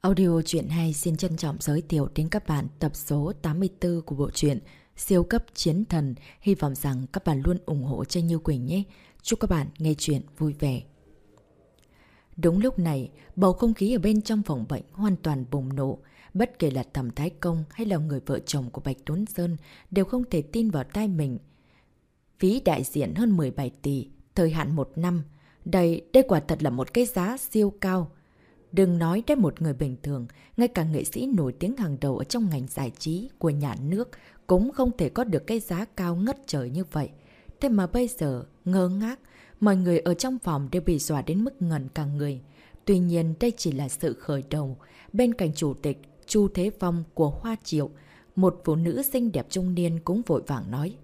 Audio truyện hay xin trân trọng giới thiệu đến các bạn tập số 84 của bộ truyện Siêu cấp chiến thần. Hy vọng rằng các bạn luôn ủng hộ cho Như Quỳnh nhé. Chúc các bạn nghe truyện vui vẻ. Đúng lúc này, bầu không khí ở bên trong phòng bệnh hoàn toàn bùng nổ. Bất kể là thẩm thái công hay là người vợ chồng của Bạch Tuấn Sơn đều không thể tin vào tai mình. Phí đại diện hơn 17 tỷ, thời hạn một năm. Đây, đây quả thật là một cái giá siêu cao. Đừng nói đến một người bình thường, ngay cả nghệ sĩ nổi tiếng hàng đầu ở trong ngành giải trí của nhà nước cũng không thể có được cái giá cao ngất trời như vậy. Thế mà bây giờ, ngơ ngác, mọi người ở trong phòng đều bị dọa đến mức ngần cả người. Tuy nhiên đây chỉ là sự khởi đầu. Bên cạnh chủ tịch, Chu Thế Phong của Hoa Triệu, một phụ nữ xinh đẹp trung niên cũng vội vàng nói.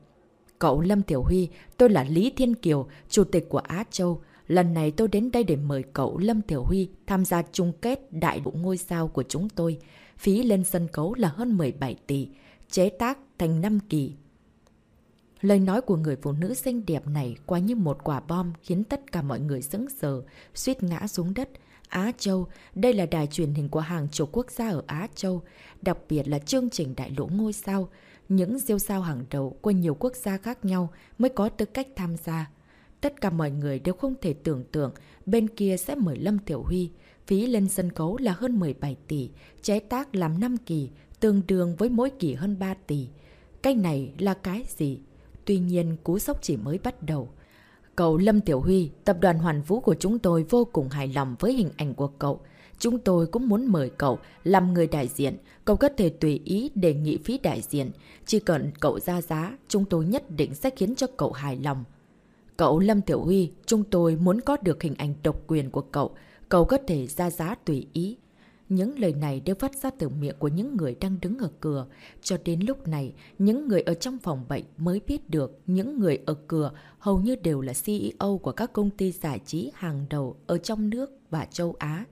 Cậu Lâm Tiểu Huy, tôi là Lý Thiên Kiều, chủ tịch của Á Châu. Lần này tôi đến đây để mời cậu Lâm Tiểu Huy tham gia chung kết đại bộ ngôi sao của chúng tôi. Phí lên sân khấu là hơn 17 tỷ, chế tác thành 5 kỳ. Lời nói của người phụ nữ xinh đẹp này quá như một quả bom khiến tất cả mọi người sững sờ, suýt ngã xuống đất. Á Châu, đây là đài truyền hình của hàng chục quốc gia ở Á Châu, đặc biệt là chương trình đại lũ ngôi sao. Những siêu sao hàng đầu của nhiều quốc gia khác nhau mới có tư cách tham gia. Tất cả mọi người đều không thể tưởng tượng bên kia sẽ mời Lâm Tiểu Huy. Phí lên sân khấu là hơn 17 tỷ, chế tác làm 5 kỳ, tương đương với mỗi kỳ hơn 3 tỷ. Cái này là cái gì? Tuy nhiên, cú sốc chỉ mới bắt đầu. Cậu Lâm Tiểu Huy, tập đoàn Hoàn Vũ của chúng tôi vô cùng hài lòng với hình ảnh của cậu. Chúng tôi cũng muốn mời cậu làm người đại diện. Cậu có thể tùy ý đề nghị phí đại diện. Chỉ cần cậu ra giá, chúng tôi nhất định sẽ khiến cho cậu hài lòng. Cậu Lâm Tiểu Huy, chúng tôi muốn có được hình ảnh độc quyền của cậu. Cậu có thể ra giá tùy ý. Những lời này đều phát ra từ miệng của những người đang đứng ở cửa. Cho đến lúc này, những người ở trong phòng bệnh mới biết được những người ở cửa hầu như đều là CEO của các công ty giải trí hàng đầu ở trong nước và châu Á.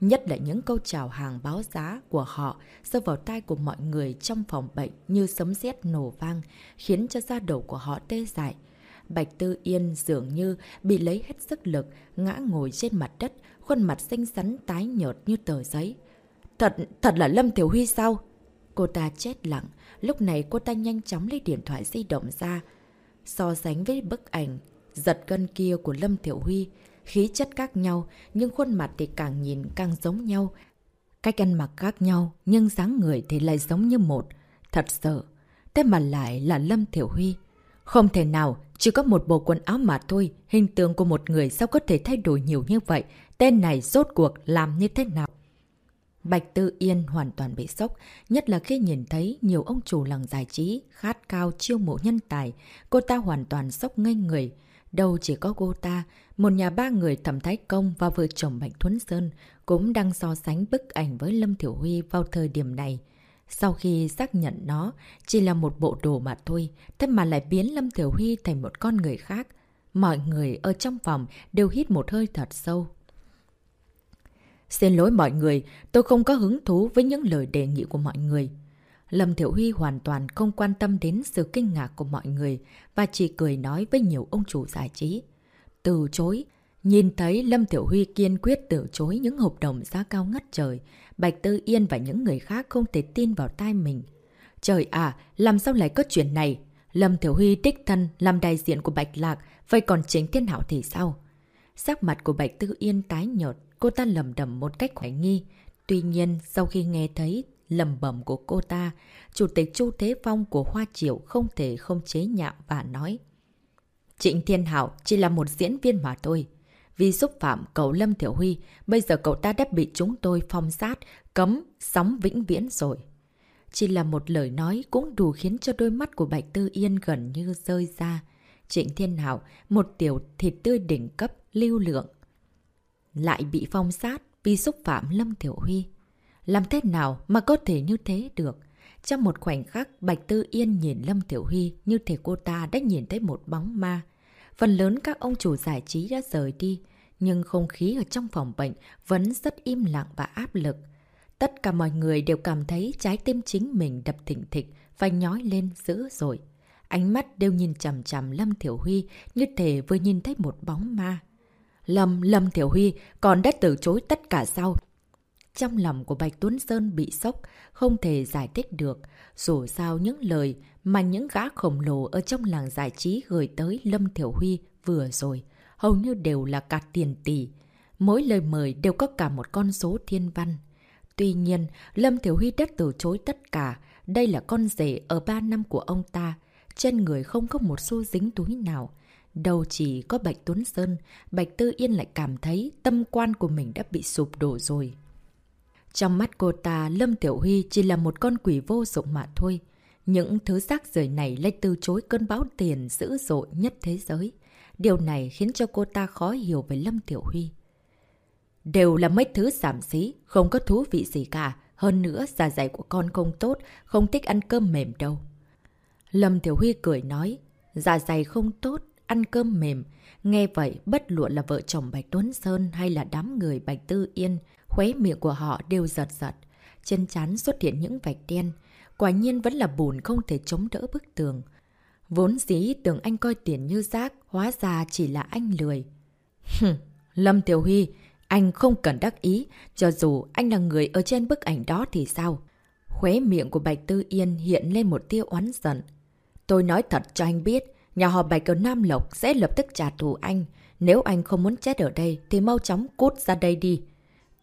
Nhất là những câu chào hàng báo giá của họ rơi vào tai của mọi người trong phòng bệnh như sấm sét nổ vang, khiến cho da đầu của họ tê dại. Bạch Tư Yên dường như bị lấy hết sức lực, ngã ngồi trên mặt đất, khuôn mặt xinh xắn tái nhợt như tờ giấy. Thật, thật là Lâm Tiểu Huy sao? Cô ta chết lặng, lúc này cô ta nhanh chóng lấy điện thoại di động ra. So sánh với bức ảnh, giật gân kia của Lâm Tiểu Huy, khí chất khác nhau, nhưng khuôn mặt thì càng nhìn càng giống nhau. Cách ăn mặc khác nhau, nhưng dáng người thì lại giống như một. Thật sợ, thế mà lại là Lâm Tiểu Huy. Không thể nào, chỉ có một bộ quần áo mà thôi, hình tượng của một người sao có thể thay đổi nhiều như vậy, tên này rốt cuộc làm như thế nào? Bạch Tư Yên hoàn toàn bị sốc, nhất là khi nhìn thấy nhiều ông chủ làng giải trí, khát cao chiêu mộ nhân tài, cô ta hoàn toàn sốc ngây người. Đâu chỉ có cô ta, một nhà ba người thẩm thái công và vợ chồng Bạch Thuấn Sơn cũng đang so sánh bức ảnh với Lâm Thiểu Huy vào thời điểm này. Sau khi xác nhận nó chỉ là một bộ đồ mà thôi, thế mà lại biến Lâm Tiểu Huy thành một con người khác. Mọi người ở trong phòng đều hít một hơi thật sâu. Xin lỗi mọi người, tôi không có hứng thú với những lời đề nghị của mọi người. Lâm Thiểu Huy hoàn toàn không quan tâm đến sự kinh ngạc của mọi người và chỉ cười nói với nhiều ông chủ giải trí. Từ chối, nhìn thấy Lâm Tiểu Huy kiên quyết từ chối những hợp đồng giá cao ngất trời, Bạch Tư Yên và những người khác không thể tin vào tai mình. Trời à, làm sao lại có chuyện này? Lâm Thiểu Huy đích thân làm đại diện của Bạch Lạc, vậy còn chính thiên hảo thì sao? Sắc mặt của Bạch Tư Yên tái nhợt, cô ta lầm đầm một cách hoài nghi. Tuy nhiên, sau khi nghe thấy lầm bẩm của cô ta, Chủ tịch Chu Thế Phong của Hoa Triệu không thể không chế nhạo và nói. Trịnh Thiên Hảo chỉ là một diễn viên mà thôi. Vì xúc phạm cậu Lâm Thiểu Huy, bây giờ cậu ta đã bị chúng tôi phong sát, cấm, sóng vĩnh viễn rồi. Chỉ là một lời nói cũng đủ khiến cho đôi mắt của Bạch Tư Yên gần như rơi ra. Trịnh Thiên Hảo, một tiểu thịt tươi đỉnh cấp, lưu lượng. Lại bị phong sát vì xúc phạm Lâm Thiểu Huy. Làm thế nào mà có thể như thế được? Trong một khoảnh khắc, Bạch Tư Yên nhìn Lâm Tiểu Huy như thể cô ta đã nhìn thấy một bóng ma. Phần lớn các ông chủ giải trí đã rời đi, nhưng không khí ở trong phòng bệnh vẫn rất im lặng và áp lực. Tất cả mọi người đều cảm thấy trái tim chính mình đập thỉnh thịch và nhói lên dữ rồi. Ánh mắt đều nhìn chằm chằm Lâm Thiểu Huy như thể vừa nhìn thấy một bóng ma. Lâm, Lâm Thiểu Huy còn đã từ chối tất cả sao trong lòng của Bạch Tuấn Sơn bị sốc, không thể giải thích được. Dù sao những lời mà những gã khổng lồ ở trong làng giải trí gửi tới Lâm Thiểu Huy vừa rồi, hầu như đều là cả tiền tỷ. Mỗi lời mời đều có cả một con số thiên văn. Tuy nhiên, Lâm Thiểu Huy đã từ chối tất cả. Đây là con rể ở 3 năm của ông ta. Trên người không có một xu dính túi nào. Đầu chỉ có Bạch Tuấn Sơn, Bạch Tư Yên lại cảm thấy tâm quan của mình đã bị sụp đổ rồi. Trong mắt cô ta, Lâm Tiểu Huy chỉ là một con quỷ vô dụng mà thôi. Những thứ rác rời này lại từ chối cơn bão tiền dữ dội nhất thế giới. Điều này khiến cho cô ta khó hiểu về Lâm Tiểu Huy. Đều là mấy thứ giảm xí, không có thú vị gì cả. Hơn nữa, dạ dày của con không tốt, không thích ăn cơm mềm đâu. Lâm Tiểu Huy cười nói, dạ dày không tốt, ăn cơm mềm. Nghe vậy, bất luận là vợ chồng Bạch Tuấn Sơn hay là đám người Bạch Tư Yên, khuấy miệng của họ đều giật giật. Chân chán xuất hiện những vạch đen. Quả nhiên vẫn là bùn không thể chống đỡ bức tường. Vốn dĩ tưởng anh coi tiền như rác, hóa ra chỉ là anh lười. Lâm Tiểu Huy, anh không cần đắc ý, cho dù anh là người ở trên bức ảnh đó thì sao? Khóe miệng của Bạch Tư Yên hiện lên một tia oán giận. Tôi nói thật cho anh biết, nhà họ Bạch ở Nam Lộc sẽ lập tức trả thù anh. Nếu anh không muốn chết ở đây thì mau chóng cút ra đây đi.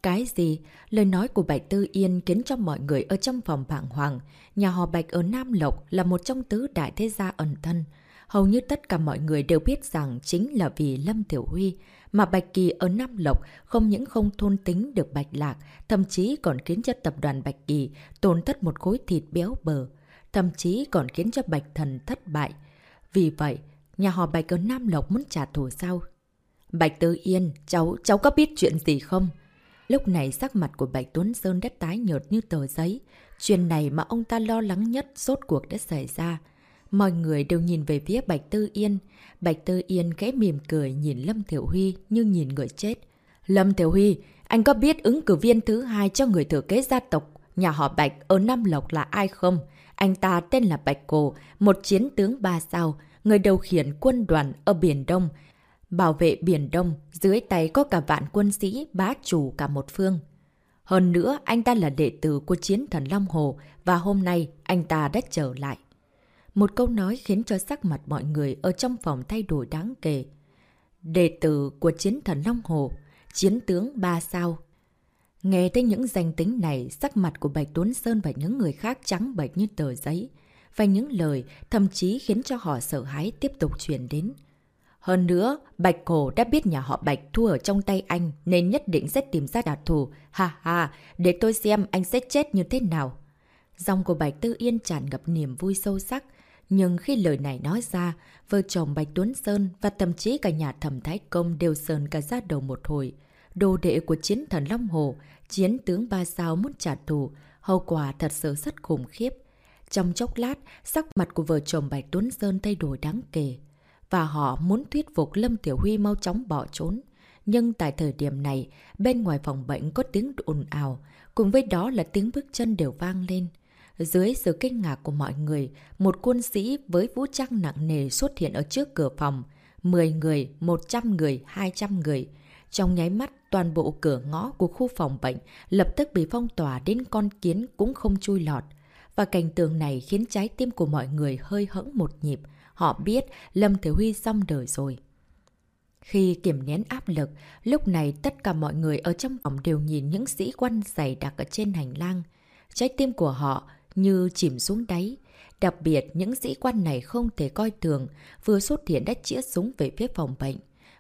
Cái gì? Lời nói của Bạch Tư Yên khiến cho mọi người ở trong phòng bảng hoàng. Nhà họ Bạch ở Nam Lộc là một trong tứ đại thế gia ẩn thân. Hầu như tất cả mọi người đều biết rằng chính là vì Lâm Tiểu Huy, mà Bạch Kỳ ở Nam Lộc không những không thôn tính được Bạch Lạc, thậm chí còn khiến cho tập đoàn Bạch Kỳ tổn thất một khối thịt béo bờ, thậm chí còn khiến cho Bạch Thần thất bại. Vì vậy, nhà họ Bạch ở Nam Lộc muốn trả thù sao? Bạch Tư Yên, cháu, cháu có biết chuyện gì không? Lúc này sắc mặt của Bạch Tuấn Sơn đã tái nhợt như tờ giấy. Chuyện này mà ông ta lo lắng nhất rốt cuộc đã xảy ra. Mọi người đều nhìn về phía Bạch Tư Yên. Bạch Tư Yên khẽ mỉm cười nhìn Lâm Thiểu Huy như nhìn người chết. Lâm Thiểu Huy, anh có biết ứng cử viên thứ hai cho người thừa kế gia tộc nhà họ Bạch ở Nam Lộc là ai không? Anh ta tên là Bạch Cổ, một chiến tướng ba sao, người đầu khiển quân đoàn ở Biển Đông. Bảo vệ Biển Đông, dưới tay có cả vạn quân sĩ bá chủ cả một phương. Hơn nữa, anh ta là đệ tử của chiến thần Long Hồ và hôm nay anh ta đã trở lại. Một câu nói khiến cho sắc mặt mọi người ở trong phòng thay đổi đáng kể. Đệ tử của chiến thần Long Hồ, chiến tướng ba sao. Nghe thấy những danh tính này, sắc mặt của Bạch Tuấn Sơn và những người khác trắng bệch như tờ giấy. Và những lời thậm chí khiến cho họ sợ hãi tiếp tục truyền đến. Hơn nữa, Bạch Cổ đã biết nhà họ Bạch thua ở trong tay anh nên nhất định sẽ tìm ra đạt thù. Ha ha, để tôi xem anh sẽ chết như thế nào. Dòng của Bạch Tư Yên tràn ngập niềm vui sâu sắc. Nhưng khi lời này nói ra, vợ chồng Bạch Tuấn Sơn và thậm chí cả nhà thẩm Thái Công đều sờn cả ra đầu một hồi. Đồ đệ của chiến thần Long Hồ, chiến tướng ba sao muốn trả thù, hậu quả thật sự rất khủng khiếp. Trong chốc lát, sắc mặt của vợ chồng Bạch Tuấn Sơn thay đổi đáng kể và họ muốn thuyết phục Lâm Tiểu Huy mau chóng bỏ trốn. Nhưng tại thời điểm này, bên ngoài phòng bệnh có tiếng ồn ào, cùng với đó là tiếng bước chân đều vang lên. Dưới sự kinh ngạc của mọi người, một quân sĩ với vũ trang nặng nề xuất hiện ở trước cửa phòng. 10 người, 100 người, 200 người. Trong nháy mắt, toàn bộ cửa ngõ của khu phòng bệnh lập tức bị phong tỏa đến con kiến cũng không chui lọt. Và cảnh tượng này khiến trái tim của mọi người hơi hững một nhịp. Họ biết Lâm Thế Huy xong đời rồi. Khi kiểm nén áp lực, lúc này tất cả mọi người ở trong phòng đều nhìn những sĩ quan dày đặc ở trên hành lang. Trái tim của họ như chìm xuống đáy. Đặc biệt, những sĩ quan này không thể coi thường, vừa xuất hiện đã chĩa súng về phía phòng bệnh.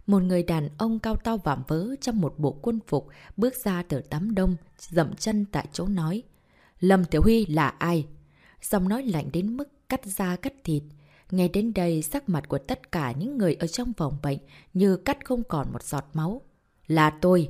Một người đàn ông cao to vạm vỡ trong một bộ quân phục bước ra từ tắm đông, dậm chân tại chỗ nói. Lâm Tiểu Huy là ai? Giọng nói lạnh đến mức cắt da cắt thịt nghe đến đây, sắc mặt của tất cả những người ở trong phòng bệnh như cắt không còn một giọt máu. Là tôi!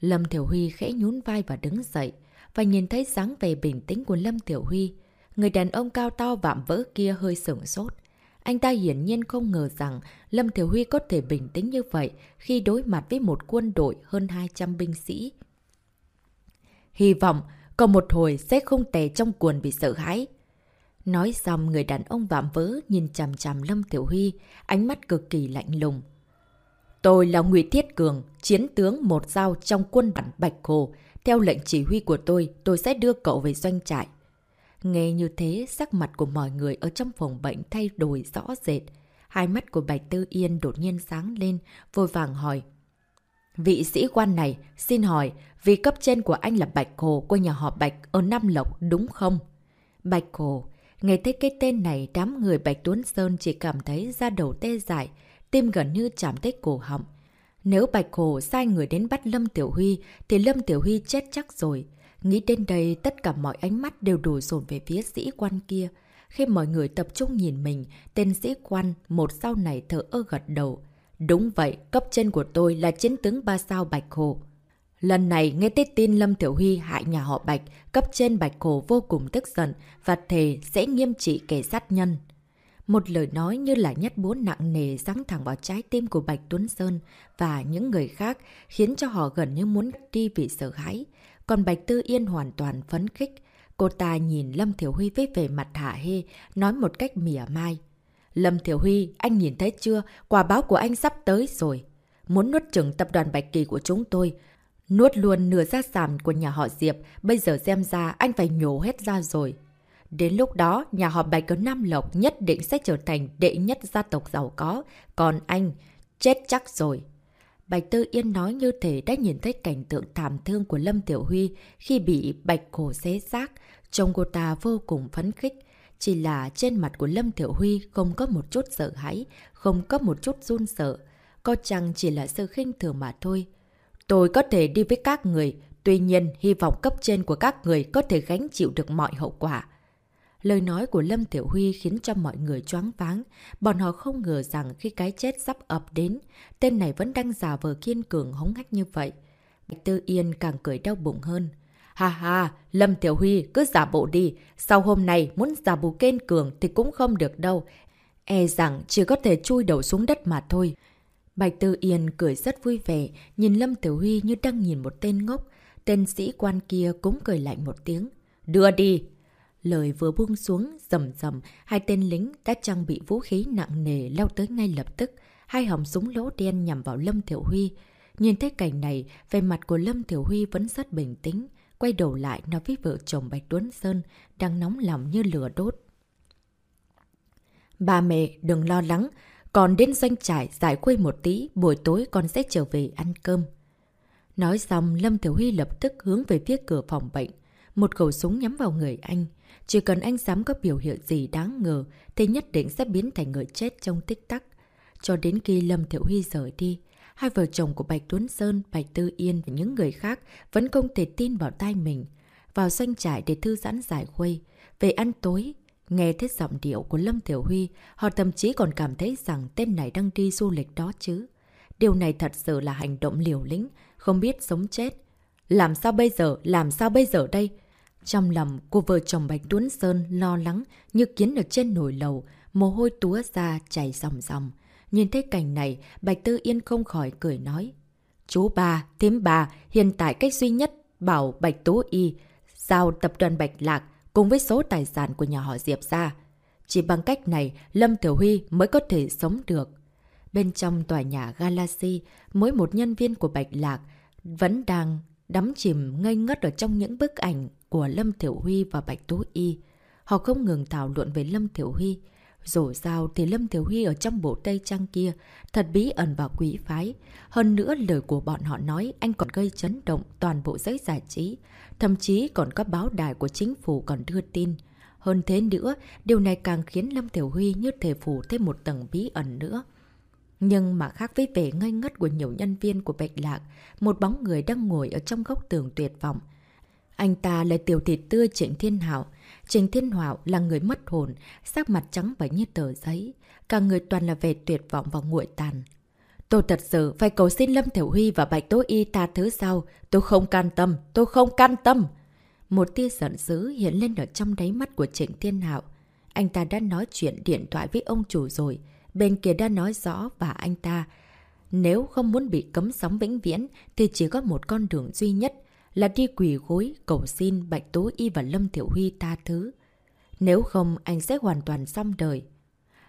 Lâm Thiểu Huy khẽ nhún vai và đứng dậy, và nhìn thấy dáng vẻ bình tĩnh của Lâm Tiểu Huy. Người đàn ông cao to vạm vỡ kia hơi sửng sốt. Anh ta hiển nhiên không ngờ rằng Lâm Thiểu Huy có thể bình tĩnh như vậy khi đối mặt với một quân đội hơn 200 binh sĩ. Hy vọng, còn một hồi sẽ không tè trong cuồn vì sợ hãi. Nói xong người đàn ông vạm vỡ nhìn chằm chằm Lâm Tiểu Huy, ánh mắt cực kỳ lạnh lùng. Tôi là Ngụy Thiết Cường, chiến tướng một dao trong quân bản Bạch Hồ. Theo lệnh chỉ huy của tôi, tôi sẽ đưa cậu về doanh trại. Nghe như thế, sắc mặt của mọi người ở trong phòng bệnh thay đổi rõ rệt. Hai mắt của Bạch Tư Yên đột nhiên sáng lên, vội vàng hỏi. Vị sĩ quan này, xin hỏi, vị cấp trên của anh là Bạch Hồ của nhà họ Bạch ở Nam Lộc đúng không? Bạch Hồ, nghe thấy cái tên này đám người Bạch Tuấn Sơn chỉ cảm thấy da đầu tê dại, tim gần như chạm tới cổ họng. Nếu Bạch Hồ sai người đến bắt Lâm Tiểu Huy thì Lâm Tiểu Huy chết chắc rồi. Nghĩ đến đây tất cả mọi ánh mắt đều đổ dồn về phía sĩ quan kia. Khi mọi người tập trung nhìn mình, tên sĩ quan một sau này thở ơ gật đầu. Đúng vậy, cấp trên của tôi là chiến tướng ba sao Bạch Hồ. Lần này nghe tới tin Lâm Tiểu Huy hại nhà họ Bạch, cấp trên Bạch cổ vô cùng tức giận và thề sẽ nghiêm trị kẻ sát nhân. Một lời nói như là nhát búa nặng nề răng thẳng vào trái tim của Bạch Tuấn Sơn và những người khác khiến cho họ gần như muốn đi vì sợ hãi. Còn Bạch Tư Yên hoàn toàn phấn khích. Cô ta nhìn Lâm Thiểu Huy với vẻ mặt hạ hê, nói một cách mỉa mai. Lâm Thiểu Huy, anh nhìn thấy chưa? Quả báo của anh sắp tới rồi. Muốn nuốt chừng tập đoàn Bạch Kỳ của chúng tôi. Nuốt luôn nửa gia sản của nhà họ Diệp. Bây giờ xem ra anh phải nhổ hết ra rồi. Đến lúc đó, nhà họ Bạch ở Nam Lộc nhất định sẽ trở thành đệ nhất gia tộc giàu có. Còn anh, chết chắc rồi. Bạch Tư Yên nói như thể đã nhìn thấy cảnh tượng thảm thương của Lâm Tiểu Huy khi bị Bạch Cổ xé xác. Trông cô ta vô cùng phấn khích. Chỉ là trên mặt của Lâm Tiểu Huy không có một chút sợ hãi, không có một chút run sợ. Có chăng chỉ là sự khinh thường mà thôi. Tôi có thể đi với các người, tuy nhiên hy vọng cấp trên của các người có thể gánh chịu được mọi hậu quả. Lời nói của Lâm Tiểu Huy khiến cho mọi người choáng váng. Bọn họ không ngờ rằng khi cái chết sắp ập đến, tên này vẫn đang giả vờ kiên cường hống hách như vậy. Bạch Tư Yên càng cười đau bụng hơn. Ha ha, Lâm Tiểu Huy cứ giả bộ đi. Sau hôm nay muốn giả bộ kiên cường thì cũng không được đâu. E rằng chỉ có thể chui đầu xuống đất mà thôi. Bạch Tư Yên cười rất vui vẻ, nhìn Lâm Tiểu Huy như đang nhìn một tên ngốc. Tên sĩ quan kia cũng cười lạnh một tiếng. Đưa đi! Lời vừa buông xuống, rầm rầm, hai tên lính đã trang bị vũ khí nặng nề leo tới ngay lập tức. Hai hỏng súng lỗ đen nhằm vào Lâm Thiểu Huy. Nhìn thấy cảnh này, về mặt của Lâm Thiểu Huy vẫn rất bình tĩnh. Quay đầu lại nói với vợ chồng Bạch Tuấn Sơn, đang nóng lòng như lửa đốt. Bà mẹ, đừng lo lắng. Còn đến doanh trại giải khuây một tí, buổi tối con sẽ trở về ăn cơm. Nói xong, Lâm Thiểu Huy lập tức hướng về phía cửa phòng bệnh. Một khẩu súng nhắm vào người anh. Chỉ cần anh dám có biểu hiện gì đáng ngờ thì nhất định sẽ biến thành người chết trong tích tắc. Cho đến khi Lâm Thiệu Huy rời đi, hai vợ chồng của Bạch Tuấn Sơn, Bạch Tư Yên và những người khác vẫn không thể tin vào tay mình. Vào doanh trại để thư giãn giải khuây. Về ăn tối, nghe thấy giọng điệu của Lâm Tiểu Huy, họ thậm chí còn cảm thấy rằng tên này đang đi du lịch đó chứ. Điều này thật sự là hành động liều lĩnh, không biết sống chết. Làm sao bây giờ, làm sao bây giờ đây? Trong lòng cô vợ chồng Bạch Tuấn Sơn lo lắng như kiến ở trên nồi lầu, mồ hôi túa ra chảy ròng ròng. Nhìn thấy cảnh này, Bạch Tư Yên không khỏi cười nói. Chú ba, thím bà, hiện tại cách duy nhất bảo Bạch Tố Y giao tập đoàn Bạch Lạc cùng với số tài sản của nhà họ Diệp ra. Chỉ bằng cách này, Lâm Tiểu Huy mới có thể sống được. Bên trong tòa nhà Galaxy, mỗi một nhân viên của Bạch Lạc vẫn đang đắm chìm ngây ngất ở trong những bức ảnh của Lâm Thiểu Huy và Bạch Tố Y. Họ không ngừng thảo luận về Lâm Thiểu Huy. Dù sao thì Lâm Thiểu Huy ở trong bộ Tây Trang kia thật bí ẩn và quý phái. Hơn nữa lời của bọn họ nói anh còn gây chấn động toàn bộ giới giải trí. Thậm chí còn có báo đài của chính phủ còn đưa tin. Hơn thế nữa, điều này càng khiến Lâm tiểu Huy như thể phủ thêm một tầng bí ẩn nữa. Nhưng mà khác với vẻ ngây ngất của nhiều nhân viên của Bạch Lạc, một bóng người đang ngồi ở trong góc tường tuyệt vọng. Anh ta là tiểu thịt tươi Trịnh Thiên Hảo. Trịnh Thiên Hảo là người mất hồn, sắc mặt trắng bạch như tờ giấy. Cả người toàn là vẻ tuyệt vọng và nguội tàn. Tôi thật sự phải cầu xin Lâm Thiểu Huy và Bạch Tố Y ta thứ sau. Tôi không can tâm, tôi không can tâm. Một tia giận dữ hiện lên ở trong đáy mắt của Trịnh Thiên Hạo. Anh ta đã nói chuyện điện thoại với ông chủ rồi. Bên kia đã nói rõ và anh ta. Nếu không muốn bị cấm sóng vĩnh viễn thì chỉ có một con đường duy nhất là đi quỷ gối cầu xin Bạch Tố Y và Lâm Thiểu Huy ta thứ. Nếu không, anh sẽ hoàn toàn xong đời.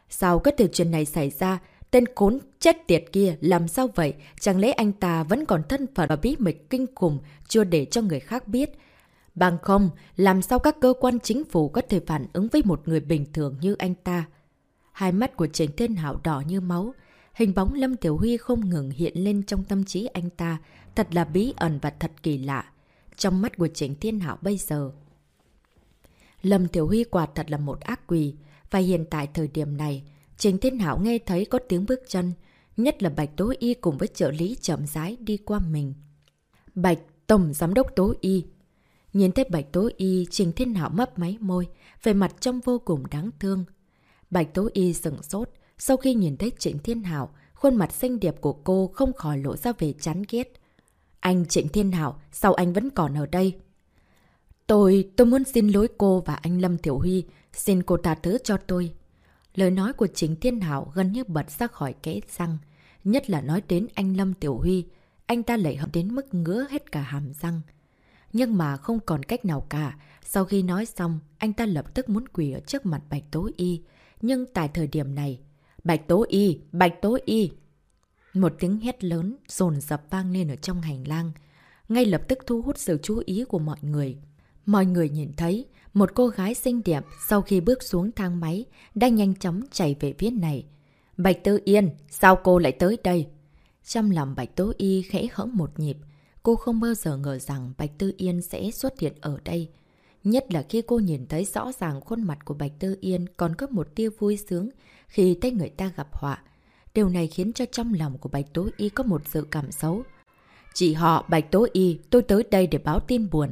Sao có thể chuyện này xảy ra? Tên khốn chết tiệt kia làm sao vậy? Chẳng lẽ anh ta vẫn còn thân phận và bí mật kinh khủng chưa để cho người khác biết? Bằng không, làm sao các cơ quan chính phủ có thể phản ứng với một người bình thường như anh ta? Hai mắt của Trịnh Thiên Hảo đỏ như máu. Hình bóng Lâm Tiểu Huy không ngừng hiện lên trong tâm trí anh ta. Thật là bí ẩn và thật kỳ lạ. Trong mắt của Trịnh Thiên Hảo bây giờ. Lâm Tiểu Huy quả thật là một ác quỷ. Và hiện tại thời điểm này, Trình Thiên Hảo nghe thấy có tiếng bước chân. Nhất là Bạch Tố Y cùng với trợ lý chậm rãi đi qua mình. Bạch Tổng Giám đốc Tố Y Nhìn thấy Bạch Tố Y, Trình Thiên Hảo mấp máy môi, về mặt trông vô cùng đáng thương. Bạch Tố Y sừng sốt, sau khi nhìn thấy Trịnh Thiên Hảo, khuôn mặt xinh đẹp của cô không khỏi lộ ra về chán ghét. Anh Trịnh Thiên Hảo, sao anh vẫn còn ở đây? Tôi, tôi muốn xin lỗi cô và anh Lâm Tiểu Huy, xin cô tha thứ cho tôi. Lời nói của chính Thiên Hảo gần như bật ra khỏi kẽ răng, nhất là nói đến anh Lâm Tiểu Huy. Anh ta lại hận đến mức ngứa hết cả hàm răng. Nhưng mà không còn cách nào cả. Sau khi nói xong, anh ta lập tức muốn quỳ ở trước mặt Bạch Tố Y. Nhưng tại thời điểm này, Bạch Tố Y, Bạch Tố Y. Một tiếng hét lớn, rồn dập vang lên ở trong hành lang. Ngay lập tức thu hút sự chú ý của mọi người. Mọi người nhìn thấy, một cô gái xinh đẹp sau khi bước xuống thang máy đang nhanh chóng chạy về phía này. Bạch Tư Yên, sao cô lại tới đây? Trong lòng Bạch Tố Y khẽ hững một nhịp, Cô không bao giờ ngờ rằng Bạch Tư Yên sẽ xuất hiện ở đây. Nhất là khi cô nhìn thấy rõ ràng khuôn mặt của Bạch Tư Yên còn có một tia vui sướng khi thấy người ta gặp họa. Điều này khiến cho trong lòng của Bạch Tố Y có một sự cảm xấu. Chị họ Bạch Tố Y, tôi tới đây để báo tin buồn.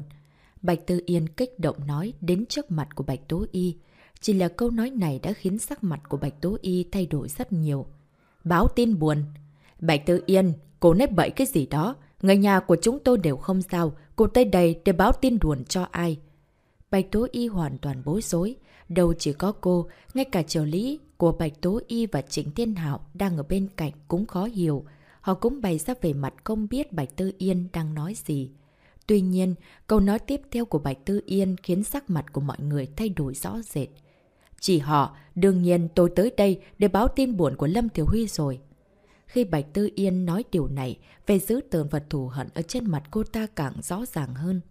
Bạch Tư Yên kích động nói đến trước mặt của Bạch Tố Y. Chỉ là câu nói này đã khiến sắc mặt của Bạch Tố Y thay đổi rất nhiều. Báo tin buồn. Bạch Tư Yên, cô nếp bậy cái gì đó. Người nhà của chúng tôi đều không sao, cô tới đây để báo tin buồn cho ai. Bạch Tố Y hoàn toàn bối rối, đâu chỉ có cô, ngay cả trợ lý của Bạch Tố Y và Trịnh Thiên Hạo đang ở bên cạnh cũng khó hiểu. Họ cũng bày ra về mặt không biết Bạch Tư Yên đang nói gì. Tuy nhiên, câu nói tiếp theo của Bạch Tư Yên khiến sắc mặt của mọi người thay đổi rõ rệt. Chỉ họ, đương nhiên tôi tới đây để báo tin buồn của Lâm Thiểu Huy rồi. Khi Bạch Tư Yên nói điều này, về giữ tờn vật thù hận ở trên mặt cô ta càng rõ ràng hơn.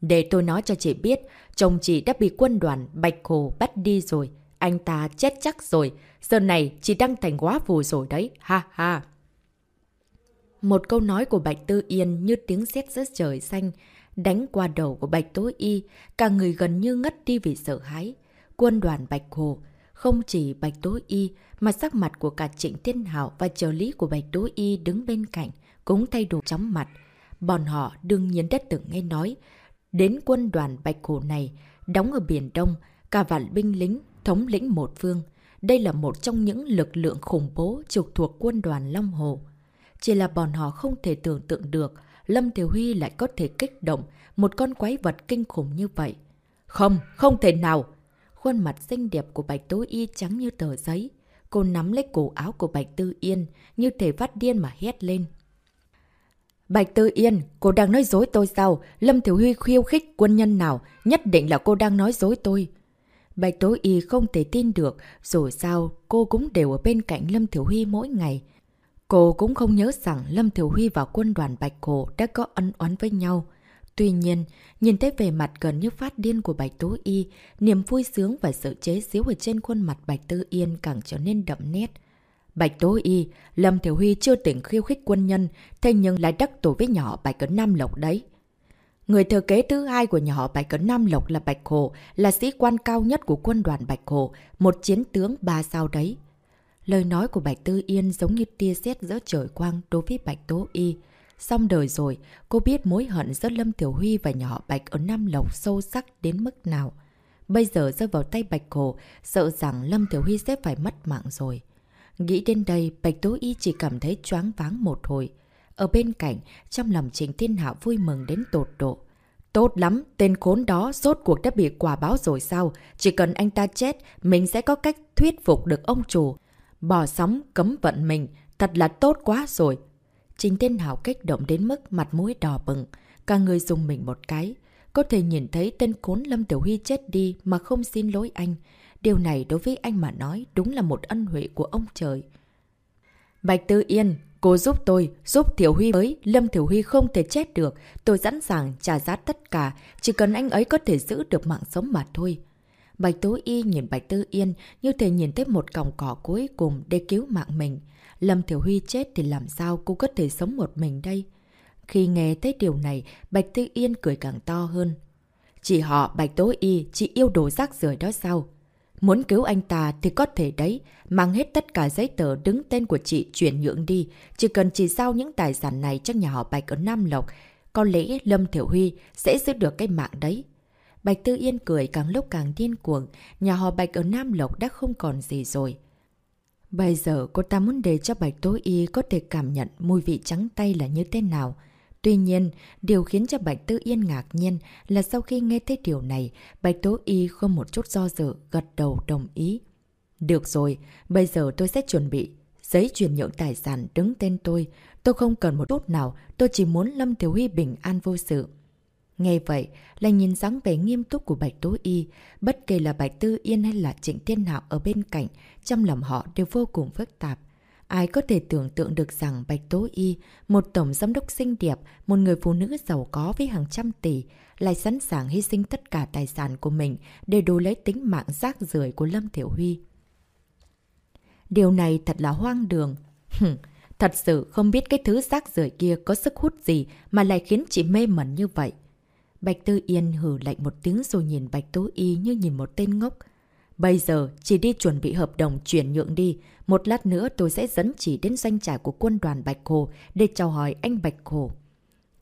Để tôi nói cho chị biết, chồng chị đã bị quân đoàn Bạch Hồ bắt đi rồi. Anh ta chết chắc rồi. Giờ này chị đang thành quá phù rồi đấy. Ha ha. Một câu nói của Bạch Tư Yên như tiếng sét rớt trời xanh, đánh qua đầu của Bạch Tố Y, cả người gần như ngất đi vì sợ hãi. Quân đoàn Bạch Hồ, không chỉ Bạch Tố Y, mà sắc mặt của cả Trịnh Thiên Hảo và trợ lý của Bạch Tố Y đứng bên cạnh cũng thay đổi chóng mặt. Bọn họ đương nhiên đã từng nghe nói, đến quân đoàn Bạch Hồ này, đóng ở Biển Đông, cả vạn binh lính, thống lĩnh một phương. Đây là một trong những lực lượng khủng bố trực thuộc quân đoàn Long Hồ. Chỉ là bọn họ không thể tưởng tượng được Lâm Tiểu Huy lại có thể kích động một con quái vật kinh khủng như vậy. Không, không thể nào! Khuôn mặt xinh đẹp của Bạch Tố Y trắng như tờ giấy. Cô nắm lấy cổ áo của Bạch Tư Yên, như thể phát điên mà hét lên. Bạch Tư Yên, cô đang nói dối tôi sao? Lâm Thiểu Huy khiêu khích quân nhân nào? Nhất định là cô đang nói dối tôi. Bạch Tố Y không thể tin được, rồi sao cô cũng đều ở bên cạnh Lâm Thiểu Huy mỗi ngày. Cô cũng không nhớ rằng Lâm Thiểu Huy và quân đoàn Bạch Cổ đã có ân oán với nhau. Tuy nhiên, nhìn thấy về mặt gần như phát điên của Bạch Tố Y, niềm vui sướng và sự chế xíu ở trên khuôn mặt Bạch Tư Yên càng trở nên đậm nét. Bạch Tố Y, Lâm Thiểu Huy chưa tỉnh khiêu khích quân nhân, thế nhưng lại đắc tổ với nhỏ Bạch ở Nam Lộc đấy. Người thừa kế thứ hai của nhỏ Bạch ở Nam Lộc là Bạch Hồ, là sĩ quan cao nhất của quân đoàn Bạch Hồ, một chiến tướng ba sao đấy. Lời nói của Bạch Tư Yên giống như tia sét giữa trời quang đối với Bạch Tố Y. Xong đời rồi, cô biết mối hận giữa Lâm Tiểu Huy và nhỏ Bạch ở Nam Lộc sâu sắc đến mức nào. Bây giờ rơi vào tay Bạch Cổ, sợ rằng Lâm Tiểu Huy sẽ phải mất mạng rồi. Nghĩ đến đây, Bạch Tố Y chỉ cảm thấy choáng váng một hồi. Ở bên cạnh, trong lòng Trình Thiên Hạo vui mừng đến tột độ. Tốt lắm, tên khốn đó rốt cuộc đã bị quả báo rồi sao? Chỉ cần anh ta chết, mình sẽ có cách thuyết phục được ông chủ. Bỏ sóng, cấm vận mình, thật là tốt quá rồi. Trình Thiên Hảo kích động đến mức mặt mũi đỏ bừng, cả người dùng mình một cái. Có thể nhìn thấy tên cốn Lâm Tiểu Huy chết đi mà không xin lỗi anh. Điều này đối với anh mà nói đúng là một ân huệ của ông trời. Bạch Tư Yên, cô giúp tôi, giúp tiểu Huy với, Lâm tiểu Huy không thể chết được. Tôi sẵn sàng trả giá tất cả, chỉ cần anh ấy có thể giữ được mạng sống mà thôi. Bạch Tố Y nhìn Bạch Tư Yên như thể nhìn thấy một cọng cỏ cuối cùng để cứu mạng mình. Lâm Thiểu Huy chết thì làm sao cô có thể sống một mình đây? Khi nghe thấy điều này, Bạch Tư Yên cười càng to hơn. Chị họ Bạch Tố Y chỉ yêu đồ rác rưởi đó sao? Muốn cứu anh ta thì có thể đấy, mang hết tất cả giấy tờ đứng tên của chị chuyển nhượng đi, chỉ cần chị giao những tài sản này cho nhà họ Bạch ở Nam Lộc, có lẽ Lâm Thiểu Huy sẽ giữ được cái mạng đấy. Bạch Tư Yên cười càng lúc càng điên cuồng, nhà họ Bạch ở Nam Lộc đã không còn gì rồi. Bây giờ cô ta muốn để cho Bạch Tố Y có thể cảm nhận mùi vị trắng tay là như thế nào. Tuy nhiên, điều khiến cho Bạch Tư Yên ngạc nhiên là sau khi nghe thấy điều này, Bạch Tố Y không một chút do dự, gật đầu đồng ý. Được rồi, bây giờ tôi sẽ chuẩn bị. Giấy chuyển nhượng tài sản đứng tên tôi. Tôi không cần một chút nào, tôi chỉ muốn Lâm Thiếu Huy bình an vô sự. Nghe vậy, lại nhìn dáng vẻ nghiêm túc của Bạch Tố Y, bất kể là Bạch Tư Yên hay là Trịnh Thiên Hạo ở bên cạnh, trong lòng họ đều vô cùng phức tạp. Ai có thể tưởng tượng được rằng Bạch Tố Y, một tổng giám đốc xinh đẹp, một người phụ nữ giàu có với hàng trăm tỷ, lại sẵn sàng hy sinh tất cả tài sản của mình để đổi lấy tính mạng rác rưởi của Lâm Thiểu Huy. Điều này thật là hoang đường. thật sự không biết cái thứ rác rưởi kia có sức hút gì mà lại khiến chị mê mẩn như vậy. Bạch Tư Yên hử lạnh một tiếng rồi nhìn Bạch Tố Y như nhìn một tên ngốc. Bây giờ, chỉ đi chuẩn bị hợp đồng chuyển nhượng đi. Một lát nữa tôi sẽ dẫn chỉ đến doanh trại của quân đoàn Bạch Hồ để chào hỏi anh Bạch Hồ.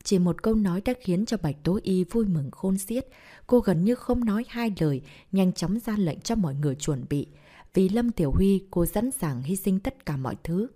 Chỉ một câu nói đã khiến cho Bạch Tố Y vui mừng khôn xiết. Cô gần như không nói hai lời, nhanh chóng ra lệnh cho mọi người chuẩn bị. Vì Lâm Tiểu Huy, cô sẵn sàng hy sinh tất cả mọi thứ.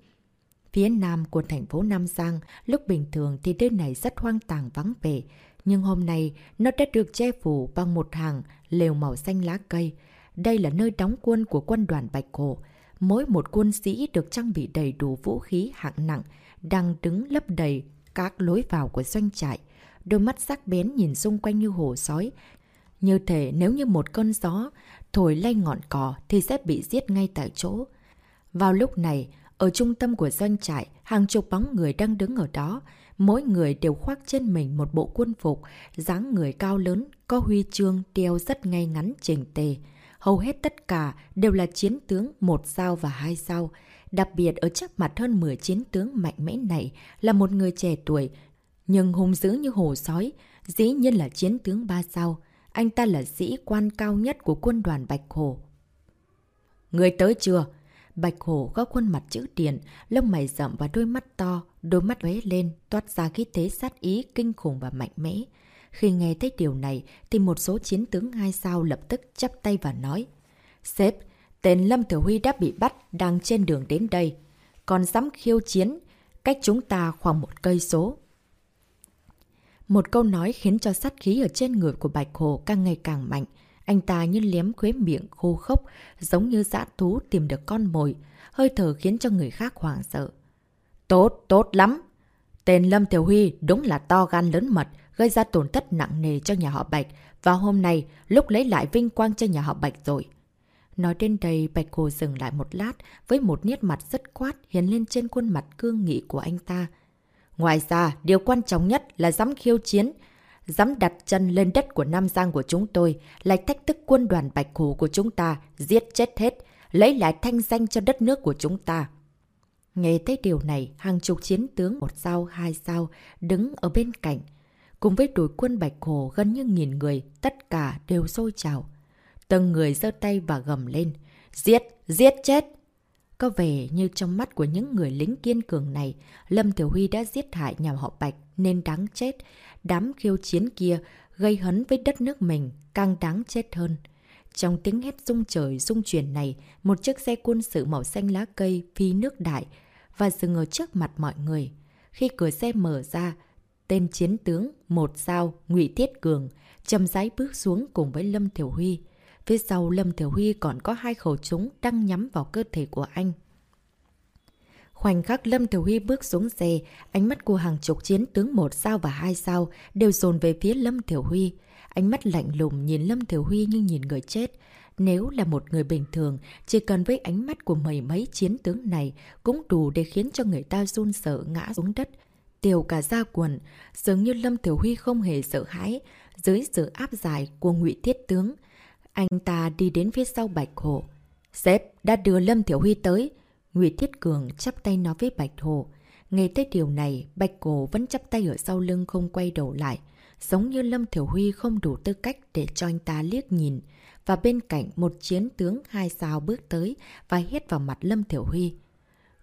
Phía nam của thành phố Nam Giang, lúc bình thường thì nơi này rất hoang tàng vắng vẻ. Nhưng hôm nay, nó đã được che phủ bằng một hàng lều màu xanh lá cây. Đây là nơi đóng quân của quân đoàn Bạch cổ. Mỗi một quân sĩ được trang bị đầy đủ vũ khí hạng nặng, đang đứng lấp đầy các lối vào của doanh trại. Đôi mắt sắc bén nhìn xung quanh như hồ sói. Như thể nếu như một cơn gió thổi lay ngọn cỏ thì sẽ bị giết ngay tại chỗ. Vào lúc này, ở trung tâm của doanh trại, hàng chục bóng người đang đứng ở đó. Mỗi người đều khoác trên mình một bộ quân phục, dáng người cao lớn, có huy chương đeo rất ngay ngắn chỉnh tề hầu hết tất cả đều là chiến tướng một sao và hai sao. Đặc biệt ở trước mặt hơn 10 chiến tướng mạnh mẽ này là một người trẻ tuổi, nhưng hung dữ như hồ sói, dĩ nhiên là chiến tướng ba sao. Anh ta là sĩ quan cao nhất của quân đoàn Bạch Hồ. Người tới chưa? Bạch Hổ có khuôn mặt chữ điển, lông mày rậm và đôi mắt to, đôi mắt lóe lên, toát ra khí thế sát ý kinh khủng và mạnh mẽ. Khi nghe thấy điều này thì một số chiến tướng hai sao lập tức chắp tay và nói Sếp, tên Lâm Thiểu Huy đã bị bắt đang trên đường đến đây. Còn dám khiêu chiến, cách chúng ta khoảng một cây số. Một câu nói khiến cho sát khí ở trên người của Bạch Hồ càng ngày càng mạnh. Anh ta như liếm khuế miệng khô khốc, giống như dã thú tìm được con mồi, hơi thở khiến cho người khác hoảng sợ. Tốt, tốt lắm! Tên Lâm Thiểu Huy đúng là to gan lớn mật, gây ra tổn thất nặng nề cho nhà họ Bạch. Và hôm nay, lúc lấy lại vinh quang cho nhà họ Bạch rồi. Nói đến đây, Bạch Hồ dừng lại một lát với một nét mặt rất quát hiện lên trên khuôn mặt cương nghị của anh ta. Ngoài ra, điều quan trọng nhất là dám khiêu chiến, dám đặt chân lên đất của Nam Giang của chúng tôi, lại thách thức quân đoàn Bạch Hồ của chúng ta, giết chết hết, lấy lại thanh danh cho đất nước của chúng ta. Nghe thấy điều này, hàng chục chiến tướng một sao, hai sao đứng ở bên cạnh. Cùng với đội quân Bạch Hồ gần như nghìn người, tất cả đều sôi trào. Từng người giơ tay và gầm lên. Giết! Giết chết! Có vẻ như trong mắt của những người lính kiên cường này, Lâm Tiểu Huy đã giết hại nhà họ Bạch nên đáng chết. Đám khiêu chiến kia gây hấn với đất nước mình càng đáng chết hơn. Trong tiếng hét rung trời rung chuyển này, một chiếc xe quân sự màu xanh lá cây phi nước đại và dừng ở trước mặt mọi người. Khi cửa xe mở ra, tên chiến tướng một sao ngụy Thiết Cường chầm rãi bước xuống cùng với Lâm Thiểu Huy. Phía sau Lâm Thiểu Huy còn có hai khẩu súng đang nhắm vào cơ thể của anh. Khoảnh khắc Lâm Thiểu Huy bước xuống xe, ánh mắt của hàng chục chiến tướng một sao và hai sao đều dồn về phía Lâm Thiểu Huy. Ánh mắt lạnh lùng nhìn Lâm Thiểu Huy như nhìn người chết. Nếu là một người bình thường, chỉ cần với ánh mắt của mấy mấy chiến tướng này cũng đủ để khiến cho người ta run sợ ngã xuống đất. Tiểu cả da quần, dường như Lâm Tiểu Huy không hề sợ hãi, dưới sự áp giải của ngụy Thiết Tướng. Anh ta đi đến phía sau Bạch Hồ. Sếp đã đưa Lâm Tiểu Huy tới. ngụy Thiết Cường chắp tay nói với Bạch Hồ. Nghe tới điều này, Bạch Hồ vẫn chắp tay ở sau lưng không quay đầu lại. Giống như Lâm Thiểu Huy không đủ tư cách để cho anh ta liếc nhìn. Và bên cạnh một chiến tướng hai sao bước tới và hét vào mặt Lâm Thiểu Huy.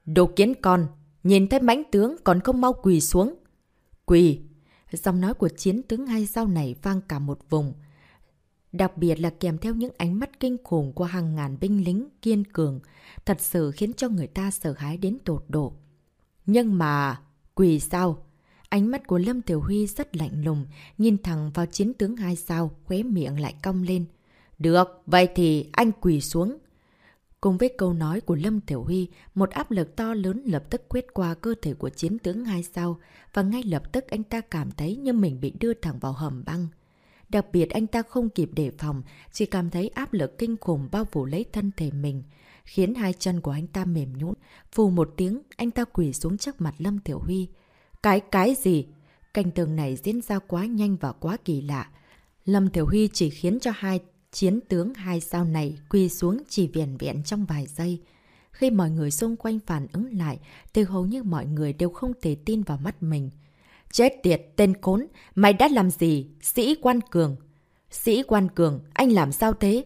Đồ kiến con! Nhìn thấy mãnh tướng còn không mau quỳ xuống. Quỳ! Giọng nói của chiến tướng hai sao này vang cả một vùng. Đặc biệt là kèm theo những ánh mắt kinh khủng của hàng ngàn binh lính kiên cường, thật sự khiến cho người ta sợ hãi đến tột độ. Nhưng mà... Quỳ sao? Ánh mắt của Lâm Tiểu Huy rất lạnh lùng, nhìn thẳng vào chiến tướng hai sao, khóe miệng lại cong lên. Được, vậy thì anh quỳ xuống. Cùng với câu nói của Lâm Tiểu Huy, một áp lực to lớn lập tức quét qua cơ thể của chiến tướng hai sao, và ngay lập tức anh ta cảm thấy như mình bị đưa thẳng vào hầm băng. Đặc biệt anh ta không kịp đề phòng, chỉ cảm thấy áp lực kinh khủng bao phủ lấy thân thể mình, khiến hai chân của anh ta mềm nhũn. Phù một tiếng, anh ta quỳ xuống trước mặt Lâm Tiểu Huy. Cái cái gì? Cảnh tường này diễn ra quá nhanh và quá kỳ lạ. Lâm Tiểu Huy chỉ khiến cho hai chiến tướng hai sao này quỳ xuống chỉ viền vẹn trong vài giây. Khi mọi người xung quanh phản ứng lại, thì hầu như mọi người đều không thể tin vào mắt mình. Chết tiệt, tên khốn, mày đã làm gì? Sĩ Quan Cường. Sĩ Quan Cường, anh làm sao thế?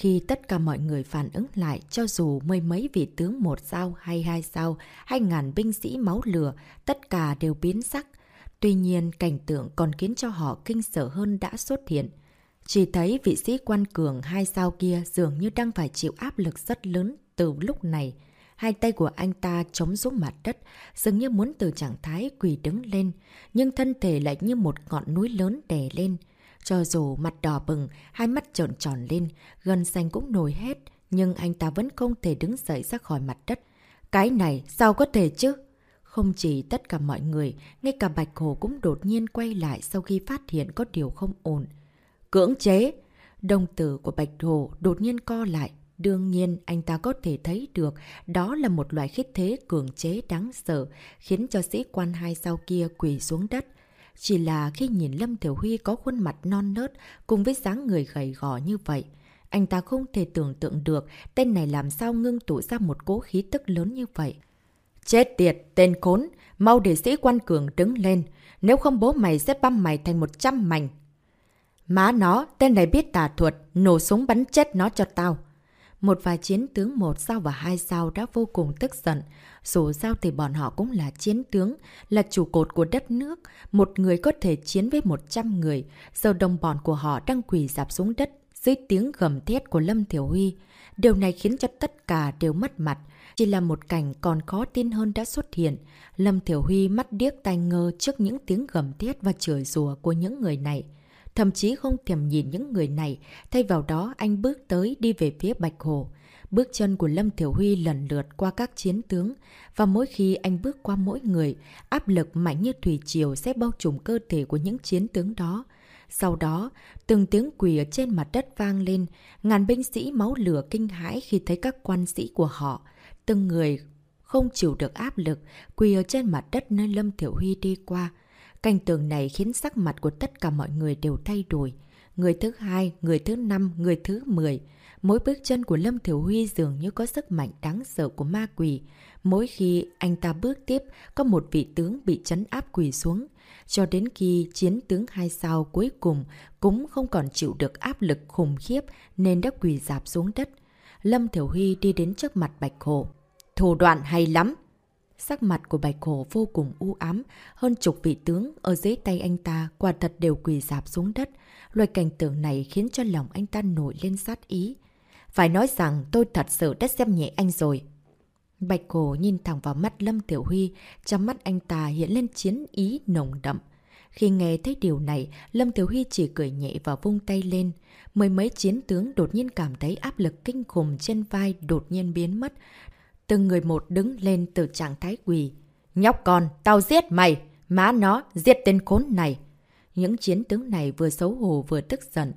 Khi tất cả mọi người phản ứng lại, cho dù mười mấy vị tướng một sao hay hai sao, hay ngàn binh sĩ máu lửa, tất cả đều biến sắc. Tuy nhiên, cảnh tượng còn khiến cho họ kinh sợ hơn đã xuất hiện. Chỉ thấy vị sĩ quan cường hai sao kia dường như đang phải chịu áp lực rất lớn từ lúc này. Hai tay của anh ta chống xuống mặt đất, dường như muốn từ trạng thái quỳ đứng lên, nhưng thân thể lại như một ngọn núi lớn đè lên. Cho dù mặt đỏ bừng, hai mắt trợn tròn lên, gần xanh cũng nổi hết, nhưng anh ta vẫn không thể đứng dậy ra khỏi mặt đất. Cái này sao có thể chứ? Không chỉ tất cả mọi người, ngay cả Bạch Hồ cũng đột nhiên quay lại sau khi phát hiện có điều không ổn. Cưỡng chế! Đồng tử của Bạch Hồ đột nhiên co lại. Đương nhiên, anh ta có thể thấy được đó là một loại khích thế cường chế đáng sợ, khiến cho sĩ quan hai sau kia quỳ xuống đất. Chỉ là khi nhìn Lâm Thiểu Huy có khuôn mặt non nớt cùng với dáng người gầy gò như vậy, anh ta không thể tưởng tượng được tên này làm sao ngưng tụ ra một cố khí tức lớn như vậy. Chết tiệt, tên khốn, mau để sĩ quan cường đứng lên, nếu không bố mày sẽ băm mày thành một trăm mảnh. Má nó, tên này biết tà thuật, nổ súng bắn chết nó cho tao. Một vài chiến tướng một sao và hai sao đã vô cùng tức giận. Dù sao thì bọn họ cũng là chiến tướng, là chủ cột của đất nước. Một người có thể chiến với 100 người. Giờ đồng bọn của họ đang quỳ dạp xuống đất dưới tiếng gầm thét của Lâm Thiểu Huy. Điều này khiến cho tất cả đều mất mặt. Chỉ là một cảnh còn khó tin hơn đã xuất hiện. Lâm Thiểu Huy mắt điếc tai ngơ trước những tiếng gầm thét và chửi rùa của những người này thậm chí không thèm nhìn những người này, thay vào đó anh bước tới đi về phía Bạch Hồ. Bước chân của Lâm Thiểu Huy lần lượt qua các chiến tướng, và mỗi khi anh bước qua mỗi người, áp lực mạnh như thủy triều sẽ bao trùm cơ thể của những chiến tướng đó. Sau đó, từng tiếng quỳ ở trên mặt đất vang lên, ngàn binh sĩ máu lửa kinh hãi khi thấy các quan sĩ của họ. Từng người không chịu được áp lực, quỳ ở trên mặt đất nơi Lâm Thiểu Huy đi qua. Cảnh tường này khiến sắc mặt của tất cả mọi người đều thay đổi. Người thứ hai, người thứ năm, người thứ mười. Mỗi bước chân của Lâm Thiểu Huy dường như có sức mạnh đáng sợ của ma quỷ. Mỗi khi anh ta bước tiếp, có một vị tướng bị chấn áp quỳ xuống. Cho đến khi chiến tướng hai sao cuối cùng cũng không còn chịu được áp lực khủng khiếp nên đã quỳ dạp xuống đất. Lâm Thiểu Huy đi đến trước mặt Bạch Hồ. Thủ đoạn hay lắm! Sắc mặt của Bạch Hổ vô cùng u ám, hơn chục vị tướng ở dưới tay anh ta quả thật đều quỳ dạp xuống đất. Loại cảnh tượng này khiến cho lòng anh ta nổi lên sát ý. Phải nói rằng tôi thật sự đã xem nhẹ anh rồi. Bạch Hổ nhìn thẳng vào mắt Lâm Tiểu Huy, trong mắt anh ta hiện lên chiến ý nồng đậm. Khi nghe thấy điều này, Lâm Tiểu Huy chỉ cười nhẹ và vung tay lên. Mười mấy chiến tướng đột nhiên cảm thấy áp lực kinh khủng trên vai đột nhiên biến mất, Từng người một đứng lên từ trạng thái quỳ. Nhóc con, tao giết mày! Má nó, giết tên khốn này! Những chiến tướng này vừa xấu hổ vừa tức giận.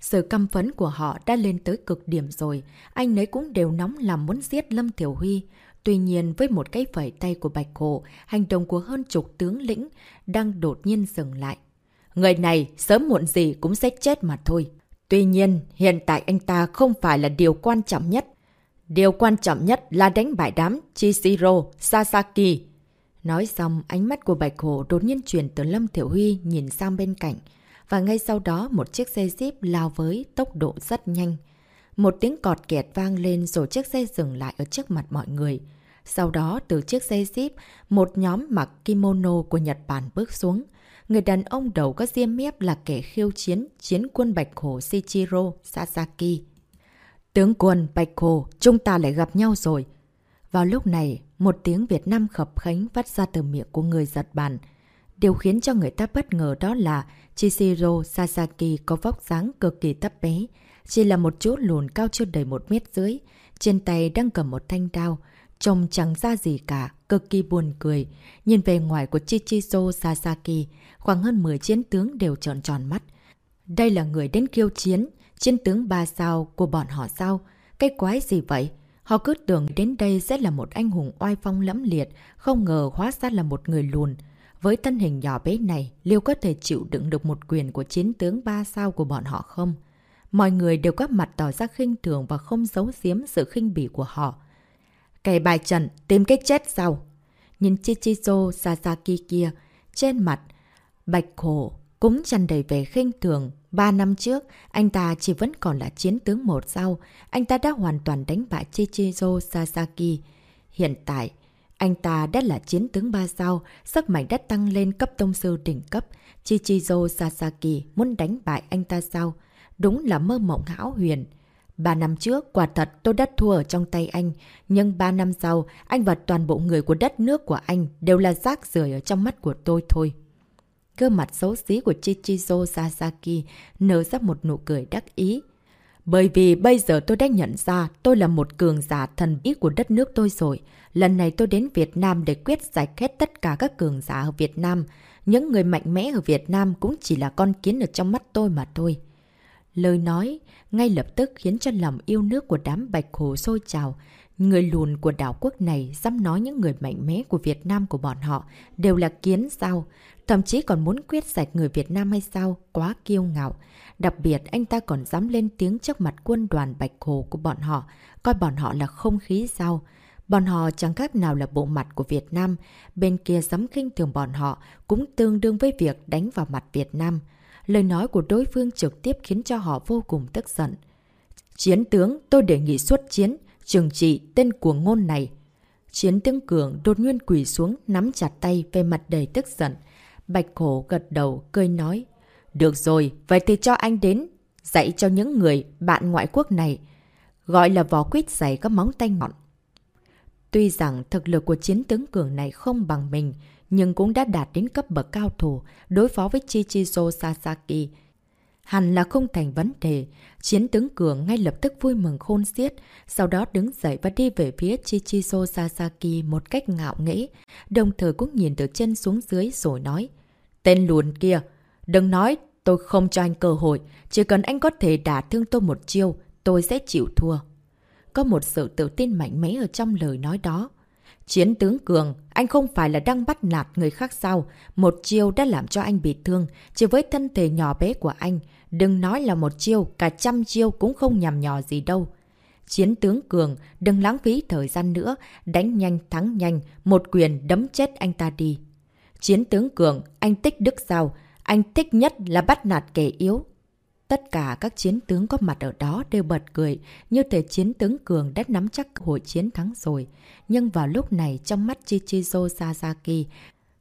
Sự căm phấn của họ đã lên tới cực điểm rồi, anh ấy cũng đều nóng làm muốn giết Lâm Thiểu Huy. Tuy nhiên với một cái phẩy tay của Bạch Hồ, hành động của hơn chục tướng lĩnh đang đột nhiên dừng lại. Người này sớm muộn gì cũng sẽ chết mà thôi. Tuy nhiên, hiện tại anh ta không phải là điều quan trọng nhất. Điều quan trọng nhất là đánh bại đám Chishiro Sasaki. Nói xong, ánh mắt của Bạch Hồ đột nhiên chuyển từ Lâm Thiểu Huy nhìn sang bên cạnh. Và ngay sau đó một chiếc xe jeep lao với tốc độ rất nhanh. Một tiếng cọt kẹt vang lên rồi chiếc xe dừng lại ở trước mặt mọi người. Sau đó từ chiếc xe jeep, một nhóm mặc kimono của Nhật Bản bước xuống. Người đàn ông đầu có diêm mép là kẻ khiêu chiến, chiến quân Bạch Hồ Shichiro Sasaki. Tướng quân Bạch Hồ, chúng ta lại gặp nhau rồi. Vào lúc này, một tiếng Việt Nam khập khánh phát ra từ miệng của người giật bàn. Điều khiến cho người ta bất ngờ đó là Chishiro Sasaki có vóc dáng cực kỳ thấp bé, chỉ là một chút lùn cao chưa đầy một mét dưới, trên tay đang cầm một thanh đao, trông chẳng ra gì cả, cực kỳ buồn cười. Nhìn về ngoài của Chichizo Sasaki, khoảng hơn 10 chiến tướng đều tròn tròn mắt. Đây là người đến kiêu chiến, chiến tướng ba sao của bọn họ sao? Cái quái gì vậy? Họ cứ tưởng đến đây sẽ là một anh hùng oai phong lẫm liệt, không ngờ hóa ra là một người lùn. Với thân hình nhỏ bé này, liệu có thể chịu đựng được một quyền của chiến tướng ba sao của bọn họ không? Mọi người đều có mặt tỏ ra khinh thường và không giấu giếm sự khinh bỉ của họ. Kẻ bài trận, tìm cái chết sao? Nhìn Chichizo Sasaki kia, trên mặt, bạch khổ, cũng chăn đầy vẻ khinh thường. Ba năm trước, anh ta chỉ vẫn còn là chiến tướng một sao. Anh ta đã hoàn toàn đánh bại Chichizo Sasaki. Hiện tại, anh ta đã là chiến tướng ba sao, sức mạnh đã tăng lên cấp tông sư đỉnh cấp. Chichizo Sasaki muốn đánh bại anh ta sao? Đúng là mơ mộng hão huyền. Ba năm trước, quả thật tôi đã thua ở trong tay anh. Nhưng ba năm sau, anh và toàn bộ người của đất nước của anh đều là rác rưởi ở trong mắt của tôi thôi. Cơ mặt xấu xí của Chichizo Sasaki nở ra một nụ cười đắc ý. Bởi vì bây giờ tôi đã nhận ra tôi là một cường giả thần bí của đất nước tôi rồi. Lần này tôi đến Việt Nam để quyết giải hết tất cả các cường giả ở Việt Nam. Những người mạnh mẽ ở Việt Nam cũng chỉ là con kiến ở trong mắt tôi mà thôi. Lời nói ngay lập tức khiến cho lòng yêu nước của đám bạch hồ sôi trào. Người lùn của đảo quốc này dám nói những người mạnh mẽ của Việt Nam của bọn họ đều là kiến sao. Thậm chí còn muốn quyết sạch người Việt Nam hay sao, quá kiêu ngạo. Đặc biệt anh ta còn dám lên tiếng trước mặt quân đoàn Bạch Hồ của bọn họ, coi bọn họ là không khí sao. Bọn họ chẳng khác nào là bộ mặt của Việt Nam, bên kia dám khinh thường bọn họ cũng tương đương với việc đánh vào mặt Việt Nam. Lời nói của đối phương trực tiếp khiến cho họ vô cùng tức giận. Chiến tướng, tôi đề nghị xuất chiến, trường trị tên của ngôn này. Chiến tướng Cường đột nhiên quỷ xuống, nắm chặt tay về mặt đầy tức giận. Bạch khổ gật đầu, cười nói. Được rồi, vậy thì cho anh đến, dạy cho những người bạn ngoại quốc này. Gọi là vỏ quýt dày có móng tay ngọn. Tuy rằng thực lực của chiến tướng cường này không bằng mình, nhưng cũng đã đạt đến cấp bậc cao thủ đối phó với Chichizo Sasaki. Hẳn là không thành vấn đề. Chiến tướng cường ngay lập tức vui mừng khôn xiết, sau đó đứng dậy và đi về phía Chichizo Sasaki một cách ngạo nghễ, đồng thời cũng nhìn từ chân xuống dưới rồi nói. Tên lùn kia, đừng nói tôi không cho anh cơ hội, chỉ cần anh có thể đả thương tôi một chiêu, tôi sẽ chịu thua. Có một sự tự tin mạnh mẽ ở trong lời nói đó. Chiến tướng Cường, anh không phải là đang bắt nạt người khác sao? Một chiêu đã làm cho anh bị thương, chỉ với thân thể nhỏ bé của anh. Đừng nói là một chiêu, cả trăm chiêu cũng không nhằm nhỏ gì đâu. Chiến tướng Cường, đừng lãng phí thời gian nữa, đánh nhanh thắng nhanh, một quyền đấm chết anh ta đi. Chiến tướng Cường, anh tích đức sao? Anh thích nhất là bắt nạt kẻ yếu. Tất cả các chiến tướng có mặt ở đó đều bật cười, như thể chiến tướng Cường đã nắm chắc hội chiến thắng rồi. Nhưng vào lúc này trong mắt Chichizo Sasaki,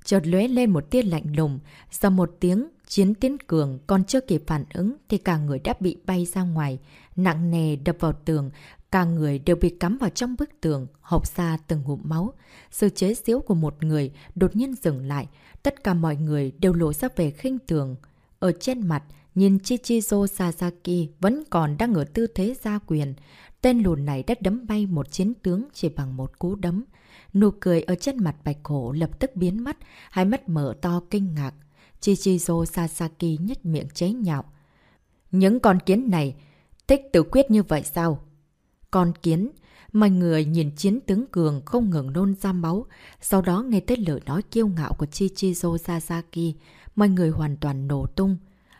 chợt lóe lên một tia lạnh lùng, sau một tiếng chiến tiến Cường còn chưa kịp phản ứng thì cả người đã bị bay ra ngoài, nặng nề đập vào tường, cả người đều bị cắm vào trong bức tường, hộp ra từng ngụm máu. Sự chế xíu của một người đột nhiên dừng lại, tất cả mọi người đều lộ ra về khinh tường. Ở trên mặt, nhìn Chichizo Sasaki vẫn còn đang ở tư thế gia quyền. Tên lùn này đã đấm bay một chiến tướng chỉ bằng một cú đấm. Nụ cười ở trên mặt bạch hổ lập tức biến mất, hai mắt mở to kinh ngạc. Chichizo Sasaki nhếch miệng chế nhạo. Những con kiến này thích tự quyết như vậy sao? Con kiến, mọi người nhìn chiến tướng cường không ngừng nôn ra máu, sau đó nghe tới lời nói kiêu ngạo của Chichizo Sasaki, mọi người hoàn toàn nổ tung.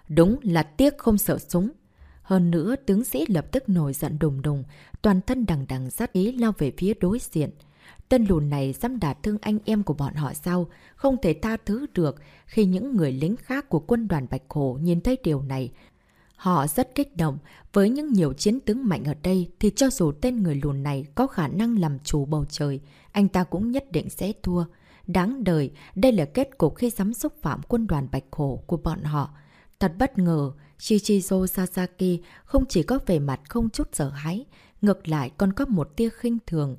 Đúng là tiếc không sợ súng. Hơn nữa, tướng sĩ lập tức nổi giận đùng đùng, toàn thân đằng đằng sát ý lao về phía đối diện. Tên lùn này dám đả thương anh em của bọn họ sao? Không thể tha thứ được khi những người lính khác của quân đoàn Bạch Hổ nhìn thấy điều này. Họ rất kích động, với những nhiều chiến tướng mạnh ở đây thì cho dù tên người lùn này có khả năng làm chủ bầu trời, anh ta cũng nhất định sẽ thua. Đáng đời, đây là kết cục khi dám xúc phạm quân đoàn Bạch Hổ của bọn họ. Thật bất ngờ, Shichizo Sasaki không chỉ có vẻ mặt không chút sợ hãi, ngược lại còn có một tia khinh thường.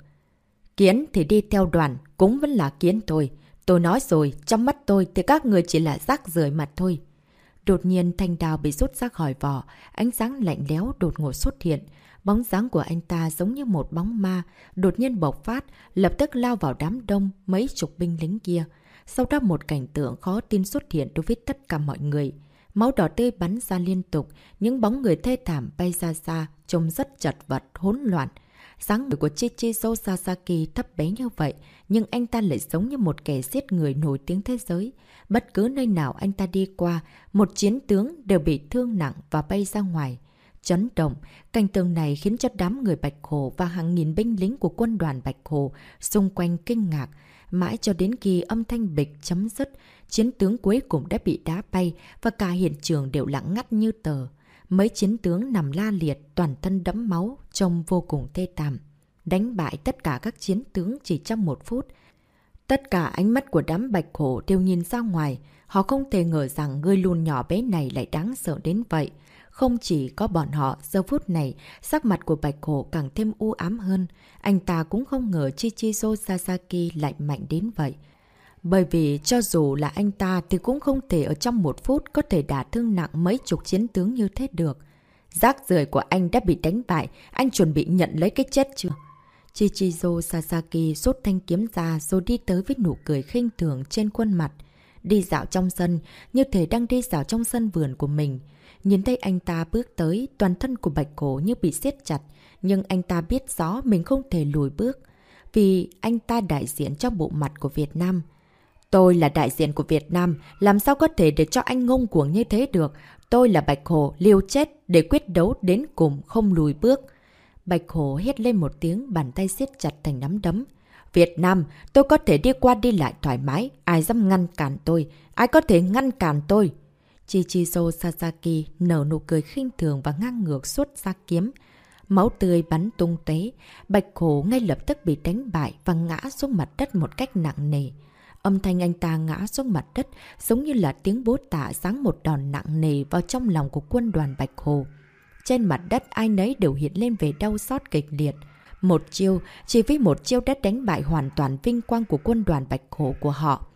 Kiến thì đi theo đoàn, cũng vẫn là kiến thôi. Tôi nói rồi, trong mắt tôi thì các người chỉ là rác rưởi mặt thôi. Đột nhiên thanh đào bị rút ra khỏi vỏ, ánh sáng lạnh léo đột ngột xuất hiện. Bóng dáng của anh ta giống như một bóng ma, đột nhiên bộc phát, lập tức lao vào đám đông mấy chục binh lính kia. Sau đó một cảnh tượng khó tin xuất hiện đối với tất cả mọi người. Máu đỏ tươi bắn ra liên tục, những bóng người thê thảm bay ra xa, trông rất chật vật, hỗn loạn. sáng người của Chichi Sasaki thấp bé như vậy, nhưng anh ta lại giống như một kẻ giết người nổi tiếng thế giới. Bất cứ nơi nào anh ta đi qua, một chiến tướng đều bị thương nặng và bay ra ngoài. Chấn động, cảnh tượng này khiến cho đám người Bạch Hồ và hàng nghìn binh lính của quân đoàn Bạch Hồ xung quanh kinh ngạc. Mãi cho đến khi âm thanh bịch chấm dứt, chiến tướng cuối cùng đã bị đá bay và cả hiện trường đều lặng ngắt như tờ. Mấy chiến tướng nằm la liệt, toàn thân đẫm máu, trông vô cùng thê tạm. Đánh bại tất cả các chiến tướng chỉ trong một phút. Tất cả ánh mắt của đám bạch hổ đều nhìn ra ngoài. Họ không thể ngờ rằng người lùn nhỏ bé này lại đáng sợ đến vậy. Không chỉ có bọn họ, giờ phút này, sắc mặt của Bạch Hổ càng thêm u ám hơn. Anh ta cũng không ngờ Chichizo Sasaki lại mạnh đến vậy. Bởi vì cho dù là anh ta thì cũng không thể ở trong một phút có thể đả thương nặng mấy chục chiến tướng như thế được. Giác rời của anh đã bị đánh bại, anh chuẩn bị nhận lấy cái chết chưa? Chichizo Sasaki rút thanh kiếm ra rồi đi tới với nụ cười khinh thường trên khuôn mặt. Đi dạo trong sân, như thể đang đi dạo trong sân vườn của mình. Nhìn thấy anh ta bước tới, toàn thân của bạch cổ như bị siết chặt, nhưng anh ta biết rõ mình không thể lùi bước. Vì anh ta đại diện cho bộ mặt của Việt Nam. Tôi là đại diện của Việt Nam, làm sao có thể để cho anh ngông cuồng như thế được? Tôi là Bạch Hồ, liều chết để quyết đấu đến cùng không lùi bước. Bạch Hồ hét lên một tiếng, bàn tay siết chặt thành nắm đấm. Việt Nam, tôi có thể đi qua đi lại thoải mái, ai dám ngăn cản tôi, ai có thể ngăn cản tôi. Chichizo Sasaki nở nụ cười khinh thường và ngang ngược suốt ra kiếm. Máu tươi bắn tung tế, Bạch Hồ ngay lập tức bị đánh bại và ngã xuống mặt đất một cách nặng nề. Âm thanh anh ta ngã xuống mặt đất giống như là tiếng bố tạ sáng một đòn nặng nề vào trong lòng của quân đoàn Bạch Hồ. Trên mặt đất ai nấy đều hiện lên về đau xót kịch liệt. Một chiêu, chỉ với một chiêu đã đánh bại hoàn toàn vinh quang của quân đoàn Bạch hổ của họ.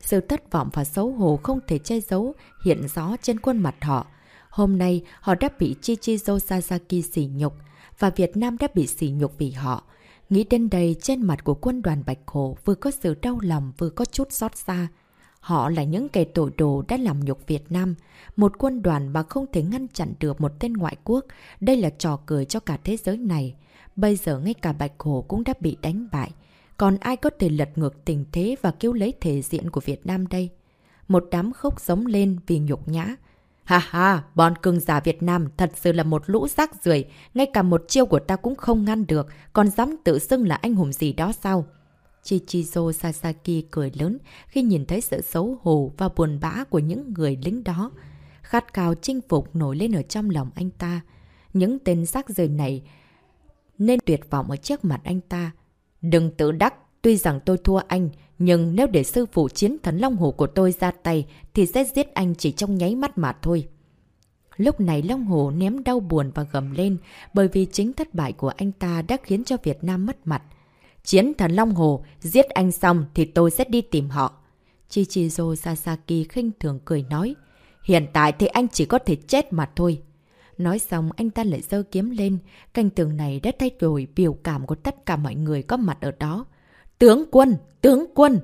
Sự thất vọng và xấu hổ không thể che giấu hiện rõ trên khuôn mặt họ. Hôm nay, họ đã bị Chichizo Sasaki sỉ nhục, và Việt Nam đã bị sỉ nhục vì họ. Nghĩ đến đây, trên mặt của quân đoàn Bạch Hổ vừa có sự đau lòng vừa có chút xót xa. Họ là những kẻ tội đồ đã làm nhục Việt Nam. Một quân đoàn mà không thể ngăn chặn được một tên ngoại quốc. Đây là trò cười cho cả thế giới này. Bây giờ ngay cả Bạch Hồ cũng đã bị đánh bại. Còn ai có thể lật ngược tình thế và cứu lấy thể diện của Việt Nam đây? Một đám khóc giống lên vì nhục nhã. Ha ha, bọn cường giả Việt Nam thật sự là một lũ rác rưởi ngay cả một chiêu của ta cũng không ngăn được, còn dám tự xưng là anh hùng gì đó sao? Chichizo Sasaki cười lớn khi nhìn thấy sự xấu hổ và buồn bã của những người lính đó. Khát cao chinh phục nổi lên ở trong lòng anh ta. Những tên xác rời này nên tuyệt vọng ở trước mặt anh ta. Đừng tự đắc, tuy rằng tôi thua anh, nhưng nếu để sư phụ chiến thần Long Hồ của tôi ra tay thì sẽ giết anh chỉ trong nháy mắt mà thôi. Lúc này Long Hồ ném đau buồn và gầm lên bởi vì chính thất bại của anh ta đã khiến cho Việt Nam mất mặt. Chiến thần Long Hồ, giết anh xong thì tôi sẽ đi tìm họ. Chichizo Sasaki khinh thường cười nói. Hiện tại thì anh chỉ có thể chết mà thôi. Nói xong anh ta lại dơ kiếm lên. Cảnh tường này đã thay đổi biểu cảm của tất cả mọi người có mặt ở đó. Tướng quân! Tướng quân!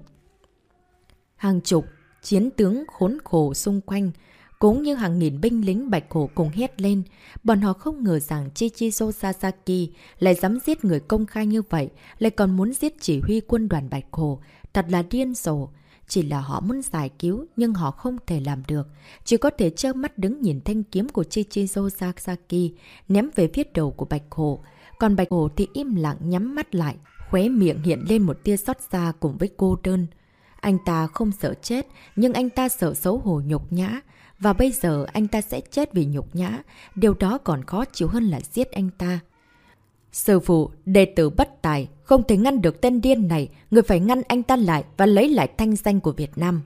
Hàng chục chiến tướng khốn khổ xung quanh, cũng như hàng nghìn binh lính bạch hổ cùng hét lên. Bọn họ không ngờ rằng Chichizo Sasaki lại dám giết người công khai như vậy, lại còn muốn giết chỉ huy quân đoàn bạch hổ. Thật là điên rồ. Chỉ là họ muốn giải cứu, nhưng họ không thể làm được. Chỉ có thể trơ mắt đứng nhìn thanh kiếm của Chichizo Sasaki ném về phía đầu của bạch hổ. Còn bạch hổ thì im lặng nhắm mắt lại, khóe miệng hiện lên một tia xót xa cùng với cô đơn. Anh ta không sợ chết, nhưng anh ta sợ xấu hổ nhục nhã. Và bây giờ anh ta sẽ chết vì nhục nhã. Điều đó còn khó chịu hơn là giết anh ta. Sư phụ, đệ tử bất tài, không thể ngăn được tên điên này. Người phải ngăn anh ta lại và lấy lại thanh danh của Việt Nam.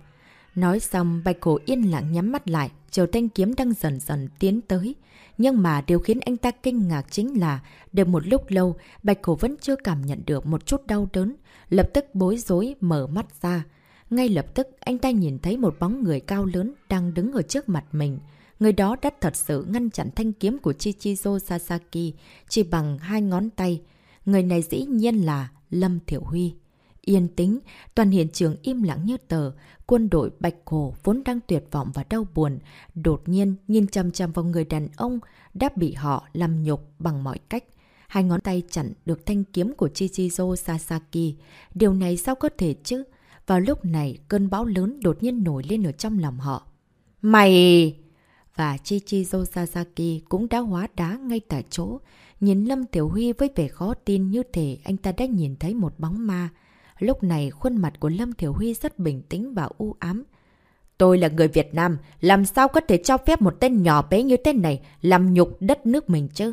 Nói xong, Bạch cổ yên lặng nhắm mắt lại, chờ thanh kiếm đang dần dần tiến tới. Nhưng mà điều khiến anh ta kinh ngạc chính là, được một lúc lâu, Bạch cổ vẫn chưa cảm nhận được một chút đau đớn, lập tức bối rối mở mắt ra. Ngay lập tức, anh ta nhìn thấy một bóng người cao lớn đang đứng ở trước mặt mình. Người đó đã thật sự ngăn chặn thanh kiếm của Chichizo Sasaki chỉ bằng hai ngón tay. Người này dĩ nhiên là Lâm Thiểu Huy. Yên tĩnh, toàn hiện trường im lặng như tờ. Quân đội Bạch khổ vốn đang tuyệt vọng và đau buồn. Đột nhiên nhìn chăm chăm vào người đàn ông đã bị họ làm nhục bằng mọi cách. Hai ngón tay chặn được thanh kiếm của Chichizo Sasaki. Điều này sao có thể chứ? Vào lúc này, cơn bão lớn đột nhiên nổi lên ở trong lòng họ. Mày! Và Chichizo Sasaki cũng đã hóa đá ngay tại chỗ. Nhìn Lâm Tiểu Huy với vẻ khó tin như thể anh ta đã nhìn thấy một bóng ma. Lúc này, khuôn mặt của Lâm Tiểu Huy rất bình tĩnh và u ám. Tôi là người Việt Nam, làm sao có thể cho phép một tên nhỏ bé như tên này làm nhục đất nước mình chứ?